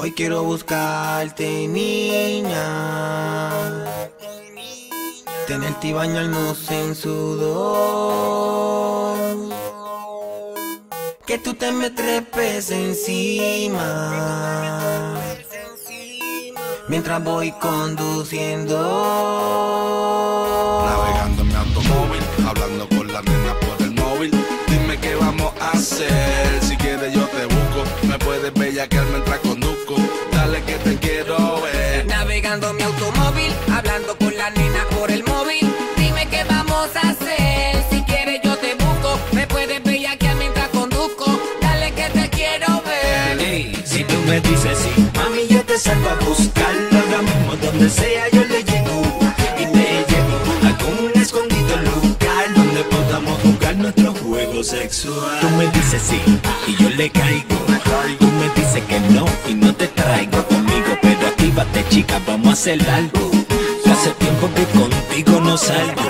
Hoy quiero buscarte, niña. Tenerte y bañarnos en sudor. Que tú te me trepes encima. Mientras voy conduciendo. Navegando me dices sí, mami, yo te salgo a buscarlo ahora mismo donde sea yo le llego y te llevo a algún escondido lugar donde podamos jugar nuestro juego sexual. Tú me dices sí y yo le caigo. Tú me dices que no y no te traigo conmigo, pero actívate chica, vamos a hacer algo. Hace tiempo que contigo no salgo.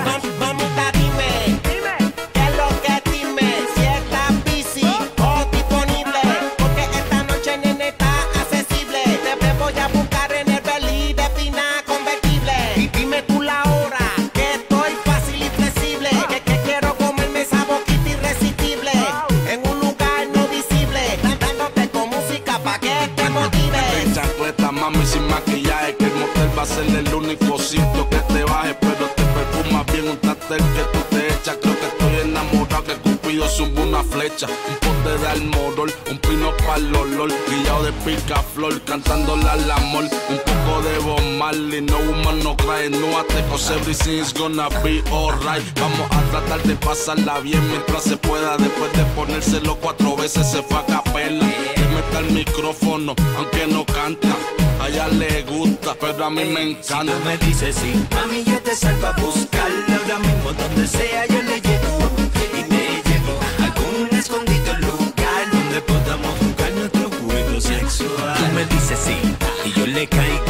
Tatel que tú te echas. Creo que estoy enamorado. Que Cupido sube una flecha. Un pote de almorol, un pino para el olor. Guillado de picaflor, cantándole al amor. Un poco de Bob Marley. No woman, no cry. No ate cause everything's gonna be alright. Vamos a tratar de pasarla bien mientras se pueda. Después de ponérselo cuatro veces se fue a capela. Meta el micrófono, aunque no canta. A ella le gusta, pero a mí me Si encanta. tú me dices sí, mami, yo te salgo a mismo donde sea yo le llevo y te llevo a algún escondido lugar donde podamos jugar nuestro juego sexual. Tú me dices sí y yo le caigo.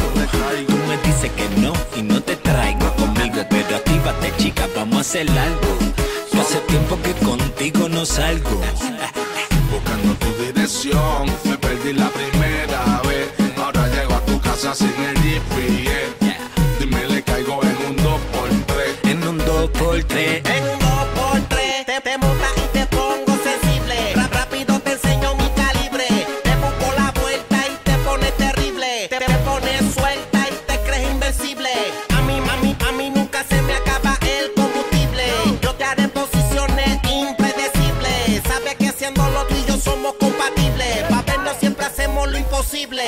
Tú me dices que no y no te traigo conmigo, pero actívate chica, vamos a hacer algo. Yo hace tiempo que contigo no salgo. Buscando tu dirección, me perdí la primera Te, pones suelta y te crees invencible. A mí, mami, a mí nunca se me acaba el combustible. Yo te haré posiciones impredecibles. Sabes que haciendo lo tuyo somos compatibles. Pa' vernos siempre hacemos lo imposible.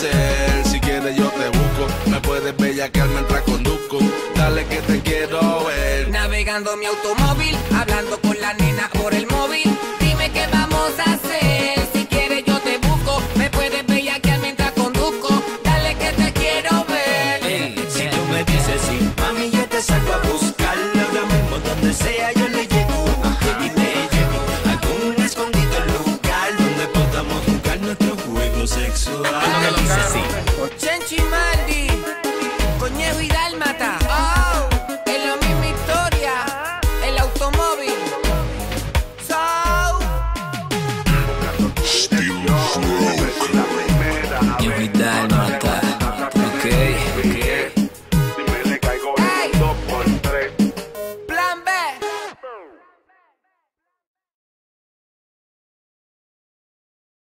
Si quieres, yo te busco. Me puedes bellaquear mientras conduzco. Dale que te quiero ver. Navegando mi automóvil, yo y Dalma.